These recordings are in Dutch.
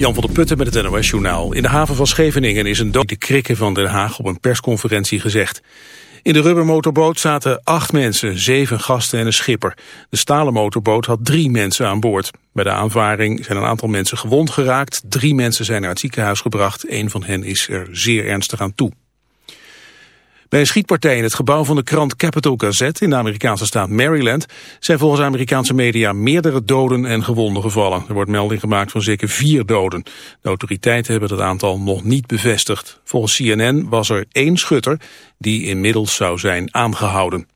Jan van der Putten met het NOS-journaal. In de haven van Scheveningen is een dood de krikken van Den Haag op een persconferentie gezegd. In de rubbermotorboot zaten acht mensen, zeven gasten en een schipper. De stalen motorboot had drie mensen aan boord. Bij de aanvaring zijn een aantal mensen gewond geraakt. Drie mensen zijn naar het ziekenhuis gebracht. Een van hen is er zeer ernstig aan toe. Bij een schietpartij in het gebouw van de krant Capital Gazette in de Amerikaanse staat Maryland zijn volgens Amerikaanse media meerdere doden en gewonden gevallen. Er wordt melding gemaakt van zeker vier doden. De autoriteiten hebben dat aantal nog niet bevestigd. Volgens CNN was er één schutter die inmiddels zou zijn aangehouden.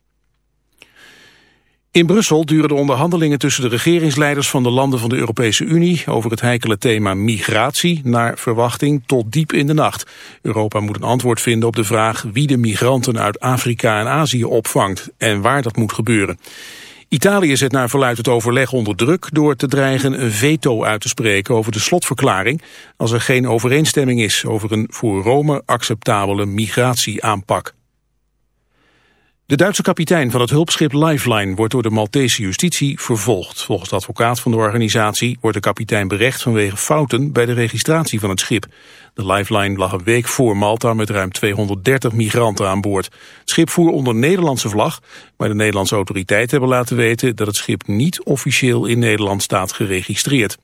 In Brussel duren de onderhandelingen tussen de regeringsleiders van de landen van de Europese Unie over het heikele thema migratie naar verwachting tot diep in de nacht. Europa moet een antwoord vinden op de vraag wie de migranten uit Afrika en Azië opvangt en waar dat moet gebeuren. Italië zet naar verluidt het overleg onder druk door te dreigen een veto uit te spreken over de slotverklaring als er geen overeenstemming is over een voor Rome acceptabele migratieaanpak. De Duitse kapitein van het hulpschip Lifeline wordt door de Maltese justitie vervolgd. Volgens de advocaat van de organisatie wordt de kapitein berecht vanwege fouten bij de registratie van het schip. De Lifeline lag een week voor Malta met ruim 230 migranten aan boord. Het schip voer onder Nederlandse vlag, maar de Nederlandse autoriteiten hebben laten weten dat het schip niet officieel in Nederland staat geregistreerd.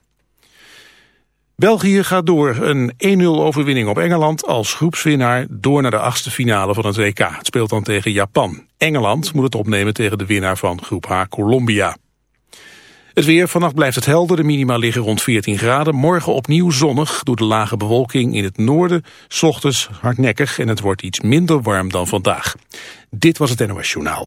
België gaat door een 1-0 overwinning op Engeland als groepswinnaar door naar de achtste finale van het WK. Het speelt dan tegen Japan. Engeland moet het opnemen tegen de winnaar van groep H, Colombia. Het weer, vannacht blijft het helder, de minima liggen rond 14 graden. Morgen opnieuw zonnig, door de lage bewolking in het noorden, s ochtends hardnekkig en het wordt iets minder warm dan vandaag. Dit was het NOS Journaal.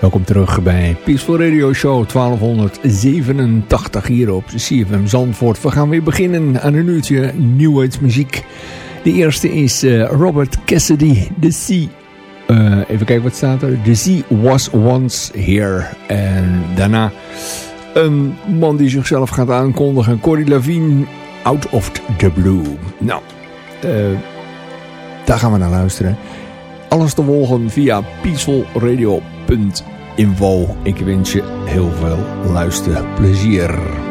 Welkom terug bij Peaceful Radio Show 1287 hier op CFM Zandvoort. We gaan weer beginnen aan een uurtje muziek. De eerste is uh, Robert Cassidy, The Sea. Uh, even kijken wat staat er. The Sea Was Once Here. En daarna een man die zichzelf gaat aankondigen. Cory Lavine, Out of the Blue. Nou, uh, daar gaan we naar luisteren. Alles te volgen via peacefulradio.info. Ik wens je heel veel luisterplezier.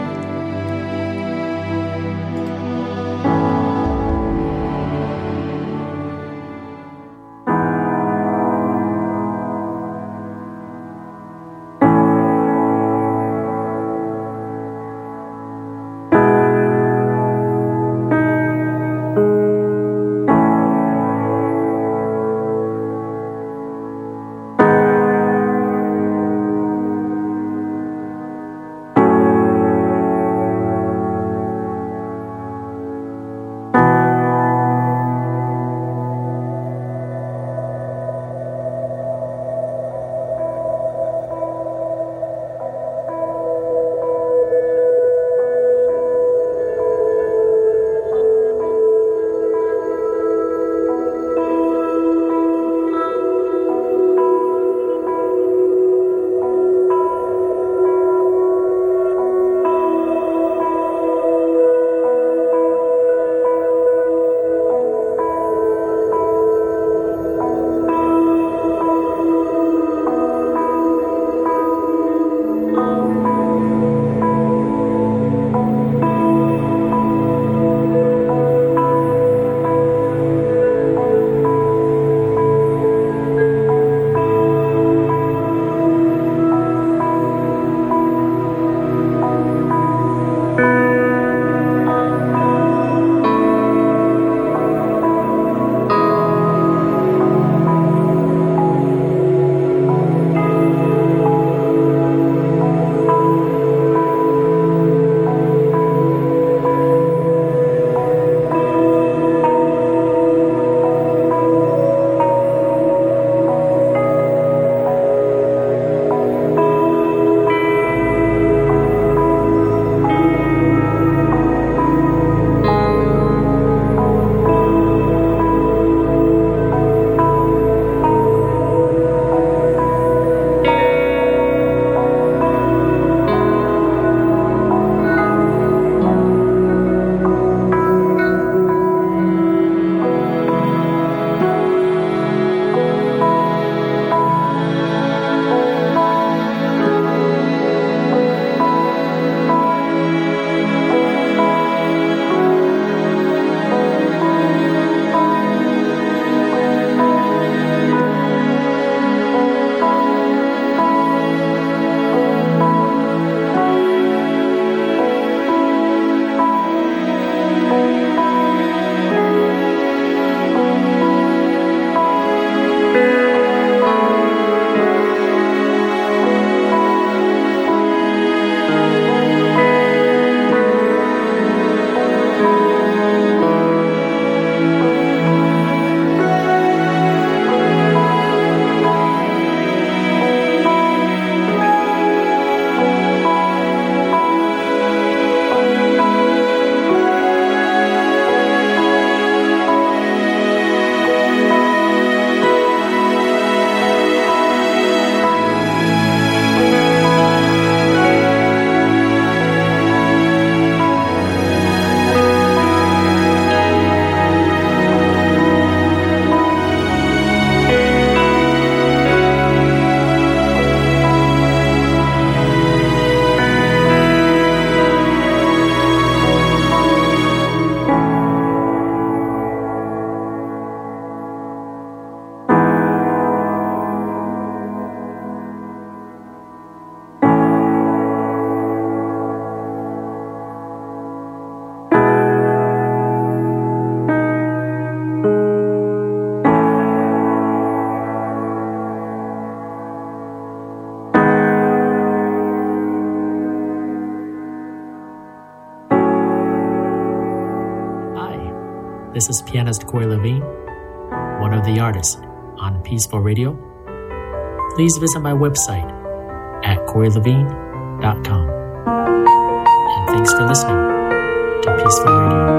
Peaceful Radio. Please visit my website at coreylevine.com. And thanks for listening to Peaceful Radio.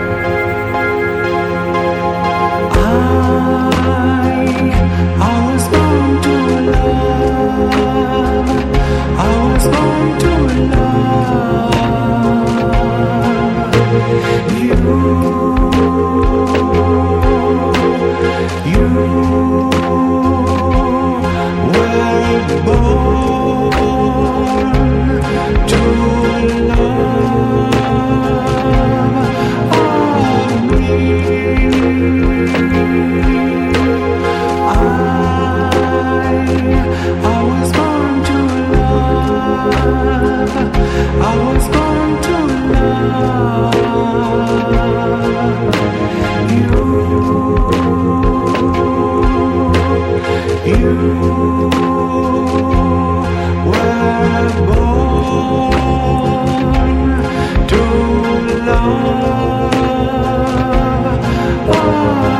You. You were born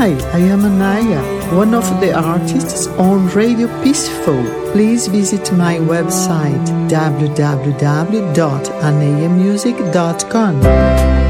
Hi, I am Anaya, one of the artists on Radio Peaceful. Please visit my website www.anayamusic.com.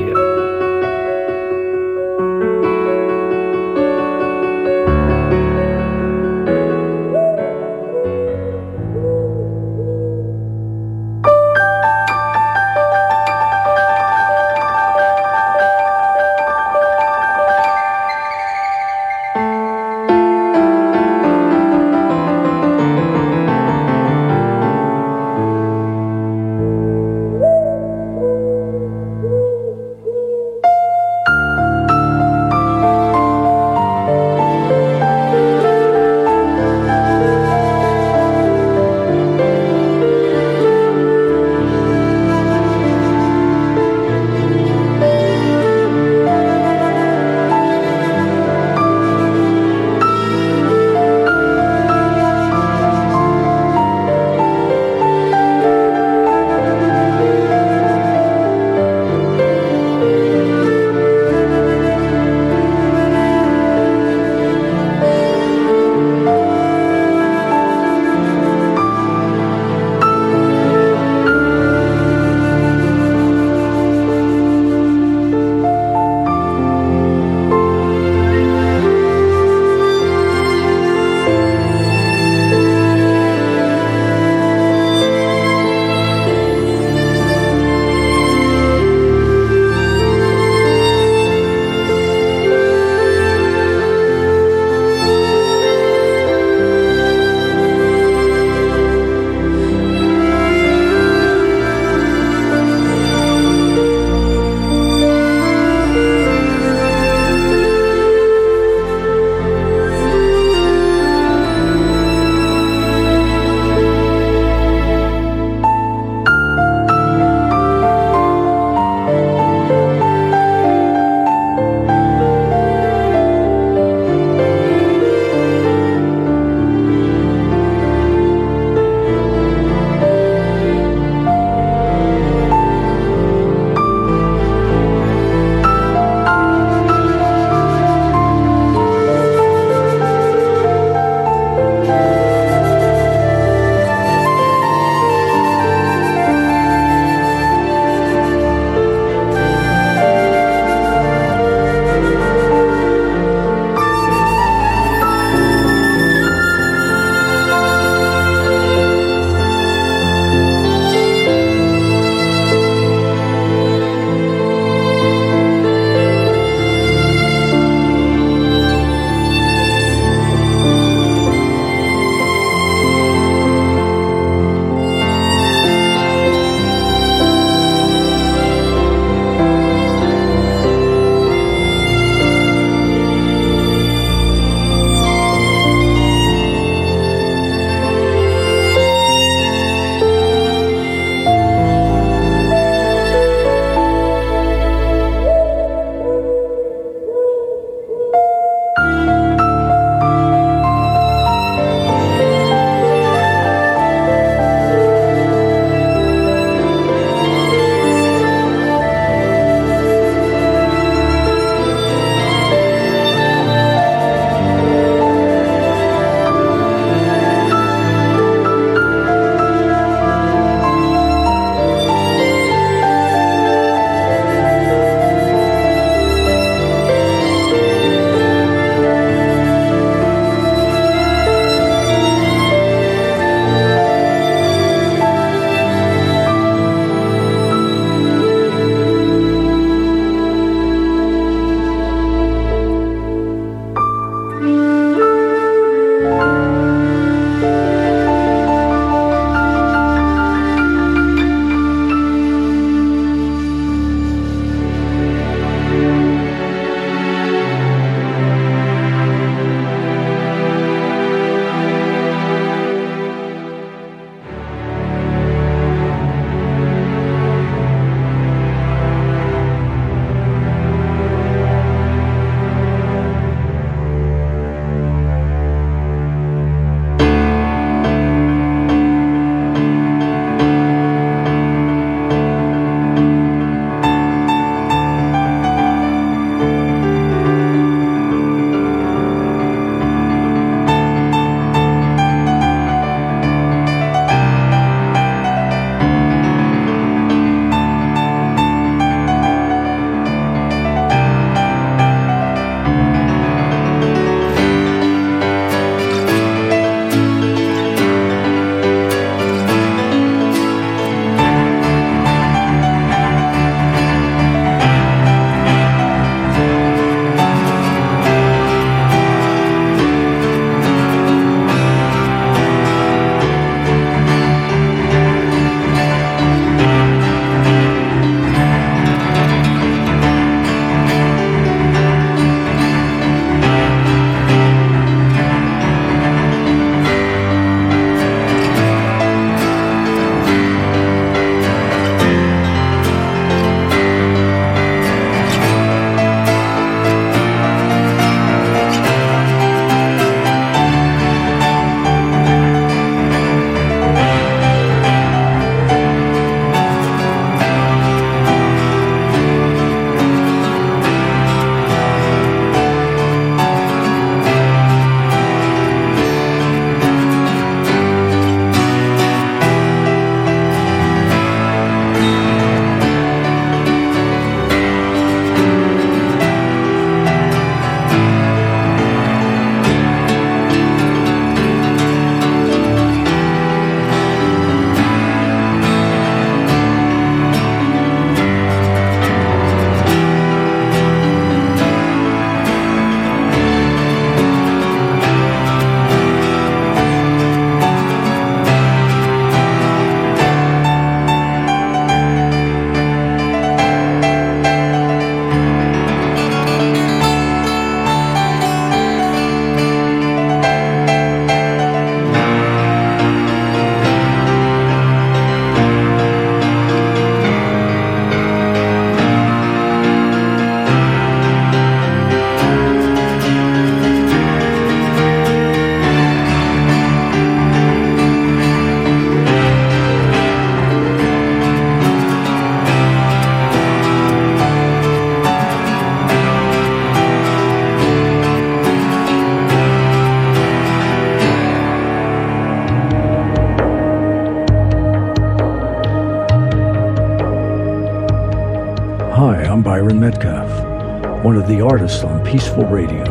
The artists on Peaceful Radio.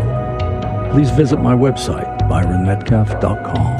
Please visit my website, byronmetcalf.com.